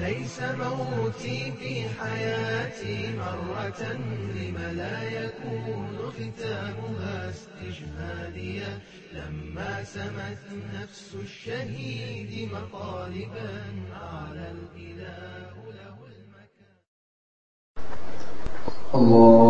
وليس موتي في حياتي مرة لم لا يكون ختامها استشهاديا لما سمت نفس الشهيد مطالبا على الإله له المكان. الله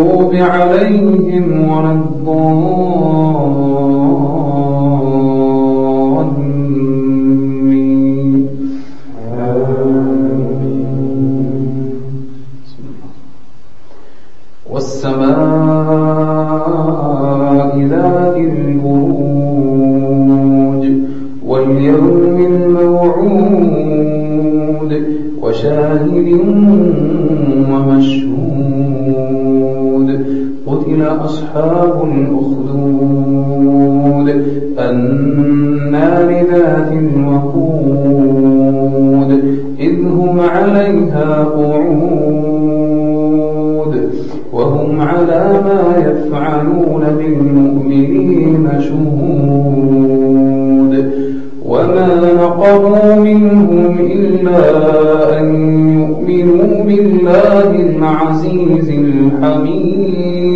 المغضوب عليهم ولا والسماء ذات البروج واليوم الموعود وشاهد ومشهود. قتل أصحاب الأخدود النار ذات الوقود إذ هم عليها قعود وهم على ما يفعلون بالمؤمنين شهود. وما نقموا منهم إلا أن يؤمنوا بالله العزيز الحميد.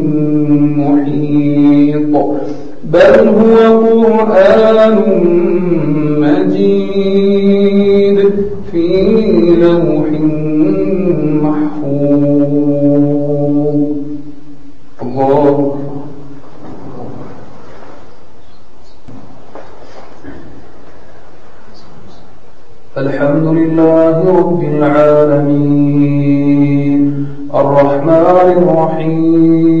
بل هو قرآن مجيد في لوح محفوظ. الله. الحمد لله رب العالمين. الرحمن الرحيم.